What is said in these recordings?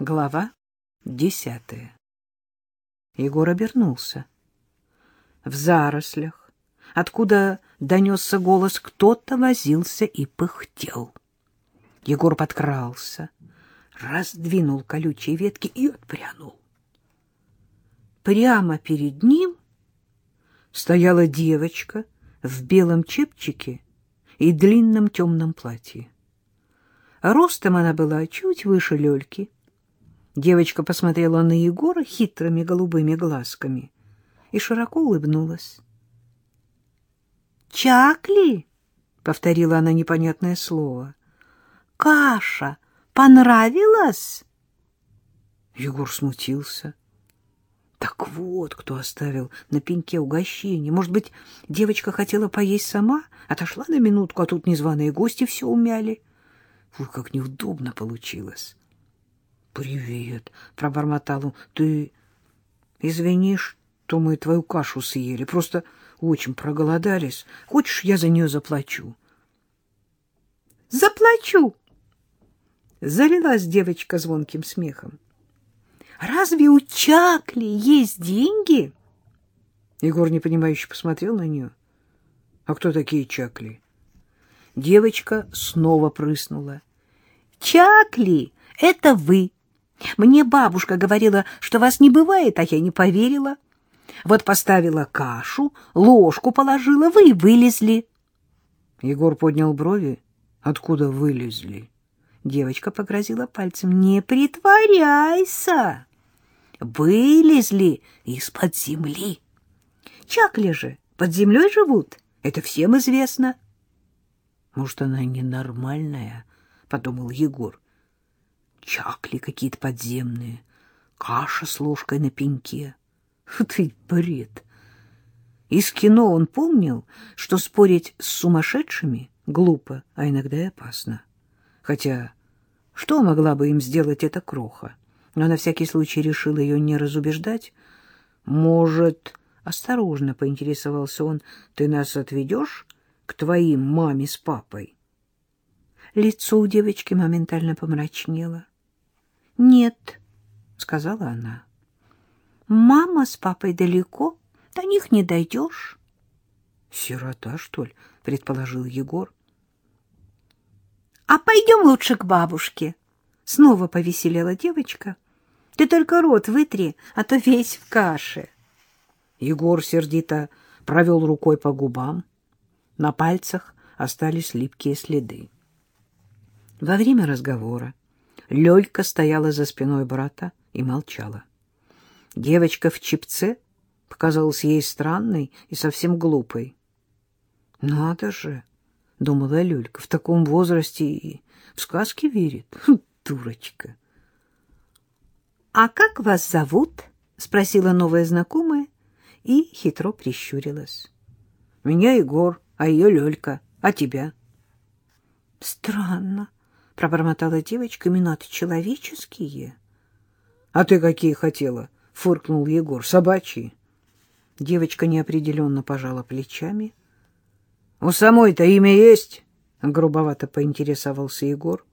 Глава десятая. Егор обернулся. В зарослях, откуда донесся голос, кто-то возился и пыхтел. Егор подкрался, раздвинул колючие ветки и отпрянул. Прямо перед ним стояла девочка в белом чепчике и длинном темном платье. Ростом она была чуть выше Лёльки, Девочка посмотрела на Егора хитрыми голубыми глазками и широко улыбнулась. «Чакли!» — повторила она непонятное слово. «Каша понравилась?» Егор смутился. Так вот, кто оставил на пеньке угощение. Может быть, девочка хотела поесть сама, отошла на минутку, а тут незваные гости все умяли. Фу, как неудобно получилось. Привет, пробормотал он. Ты извини, что мы твою кашу съели. Просто очень проголодались. Хочешь, я за нее заплачу? Заплачу. Залилась девочка звонким смехом. Разве у Чакли есть деньги? Егор непонимающе посмотрел на нее. А кто такие Чакли? Девочка снова прыснула. Чакли, это вы. Мне бабушка говорила, что вас не бывает, а я не поверила. Вот поставила кашу, ложку положила, вы вылезли. Егор поднял брови. Откуда вылезли? Девочка погрозила пальцем. Не притворяйся. Вылезли из-под земли. Чакли же под землей живут. Это всем известно. Может, она ненормальная, подумал Егор чакли какие-то подземные, каша с ложкой на пеньке. Ты бред! Из кино он помнил, что спорить с сумасшедшими глупо, а иногда и опасно. Хотя что могла бы им сделать эта кроха? Но на всякий случай решил ее не разубеждать. Может, осторожно поинтересовался он, ты нас отведешь к твоим маме с папой? Лицо у девочки моментально помрачнело. — Нет, — сказала она. — Мама с папой далеко, до них не дойдешь. — Сирота, что ли? — предположил Егор. — А пойдем лучше к бабушке. Снова повеселела девочка. — Ты только рот вытри, а то весь в каше. Егор сердито провел рукой по губам. На пальцах остались липкие следы. Во время разговора Лёлька стояла за спиной брата и молчала. Девочка в чипце показалась ей странной и совсем глупой. «Надо же!» — думала Люлька, — «в таком возрасте и в сказки верит. Хм, дурочка!» «А как вас зовут?» — спросила новая знакомая и хитро прищурилась. «Меня Егор, а ее Лёлька. А тебя?» «Странно», пробормотала девочка. Имена-то человеческие. — А ты какие хотела? — фыркнул Егор. — Собачьи. Девочка неопределенно пожала плечами. — У самой-то имя есть? — грубовато поинтересовался Егор.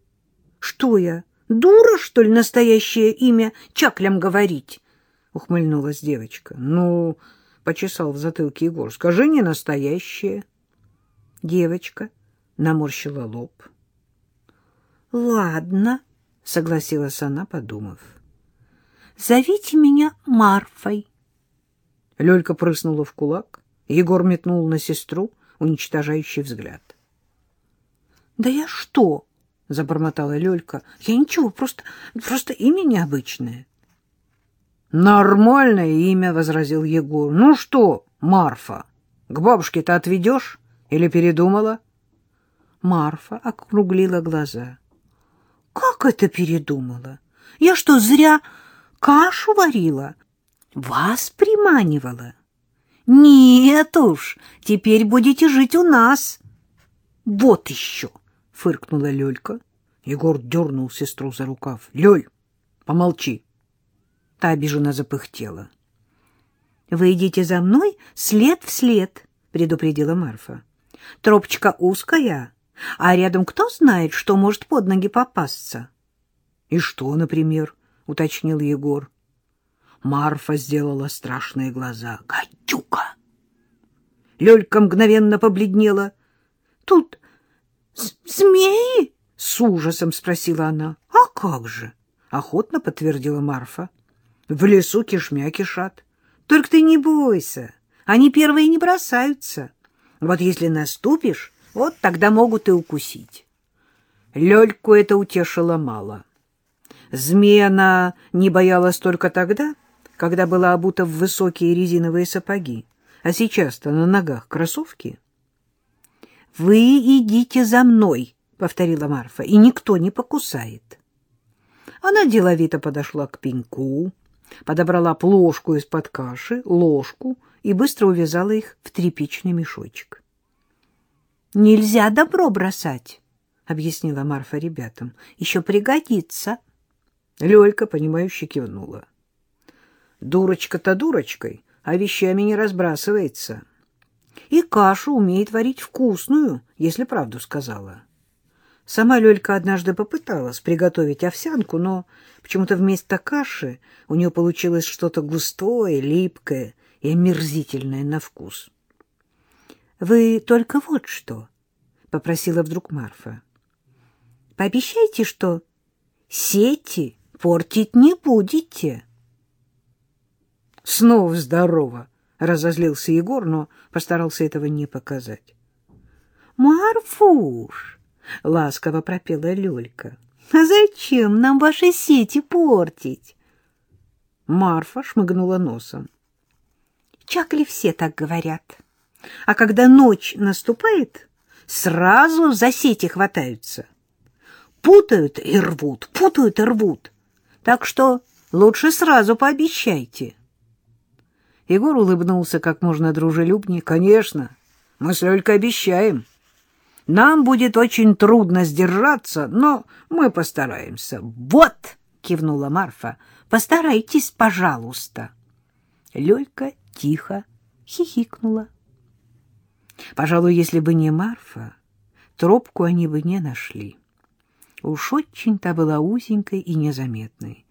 — Что я, дура, что ли, настоящее имя чаклям говорить? — ухмыльнулась девочка. — Ну, — почесал в затылке Егор, — скажи не настоящее. Девочка наморщила лоб. — Ладно, согласилась она, подумав. Зовите меня Марфой. Лёлька прыснула в кулак. Егор метнул на сестру уничтожающий взгляд. Да я что? забормотала Лёлька. Я ничего, просто просто имя необычное. Нормальное имя, возразил Егор. Ну что, Марфа, к бабушке-то отведешь или передумала? Марфа округлила глаза. Как это передумала? Я что, зря кашу варила? Вас приманивала? Нет уж, теперь будете жить у нас. Вот еще, фыркнула Лёлька. Егор дернул сестру за рукав. Лёль, помолчи. Та обиженно запыхтела. Вы идите за мной след в след, предупредила Марфа. Тропочка узкая, а рядом кто знает, что может под ноги попасться. — И что, например? — уточнил Егор. Марфа сделала страшные глаза. — Гадюка! Лёлька мгновенно побледнела. — Тут змеи? — с ужасом спросила она. — А как же? — охотно подтвердила Марфа. — В лесу кишмя кишат. Только ты не бойся, они первые не бросаются. Вот если наступишь, вот тогда могут и укусить. Лёльку это утешило мало. Змеи она не боялась только тогда, когда была обута в высокие резиновые сапоги, а сейчас-то на ногах кроссовки. — Вы идите за мной, — повторила Марфа, — и никто не покусает. Она деловито подошла к пеньку, подобрала плошку из-под каши, ложку и быстро увязала их в тряпичный мешочек. — Нельзя добро бросать, — объяснила Марфа ребятам. — Еще пригодится. Лёлька, понимающе кивнула. Дурочка-то дурочкой, а вещами не разбрасывается. И кашу умеет варить вкусную, если правду сказала. Сама Лёлька однажды попыталась приготовить овсянку, но почему-то вместо каши у нее получилось что-то густое, липкое и омерзительное на вкус. — Вы только вот что, — попросила вдруг Марфа. — Пообещайте, что сети портить не будете. — Снова здорово, — разозлился Егор, но постарался этого не показать. — Марфуш! — ласково пропела Лёлька. — А зачем нам ваши сети портить? Марфа шмыгнула носом. — Чакли все так говорят. А когда ночь наступает, сразу за сети хватаются. Путают и рвут, путают и рвут. Так что лучше сразу пообещайте. Егор улыбнулся как можно дружелюбнее. — Конечно, мы с Лёлькой обещаем. — нам будет очень трудно сдержаться, но мы постараемся. — Вот! — кивнула Марфа. — Постарайтесь, пожалуйста. Лёлька тихо хихикнула. Пожалуй, если бы не Марфа, тропку они бы не нашли. Уж очень-то была узенькой и незаметной.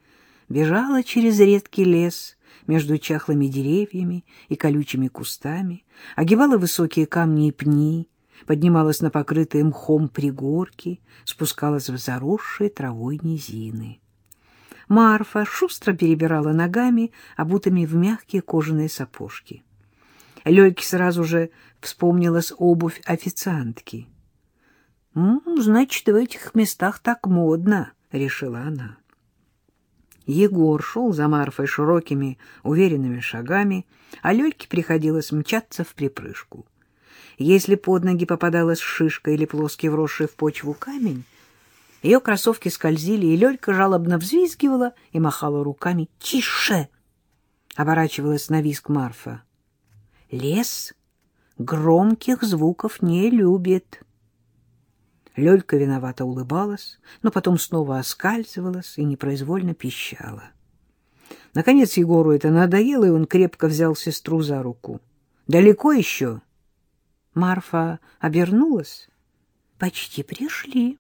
Бежала через редкий лес между чахлыми деревьями и колючими кустами, огибала высокие камни и пни, поднималась на покрытые мхом пригорки, спускалась в заросшие травой низины. Марфа шустро перебирала ногами, обутыми в мягкие кожаные сапожки. Лёйке сразу же вспомнилась обувь официантки. «Ну, значит, в этих местах так модно», — решила она. Егор шел за Марфой широкими, уверенными шагами, а Лёльке приходилось мчаться в припрыжку. Если под ноги попадалась шишка или плоский вросший в почву камень, ее кроссовки скользили, и Лёлька жалобно взвизгивала и махала руками. «Тише!» — оборачивалась на виск Марфа. «Лес громких звуков не любит». Лёлька виновато улыбалась, но потом снова оскальзывалась и непроизвольно пищала. Наконец Егору это надоело, и он крепко взял сестру за руку. «Далеко еще?» Марфа обернулась. — Почти пришли.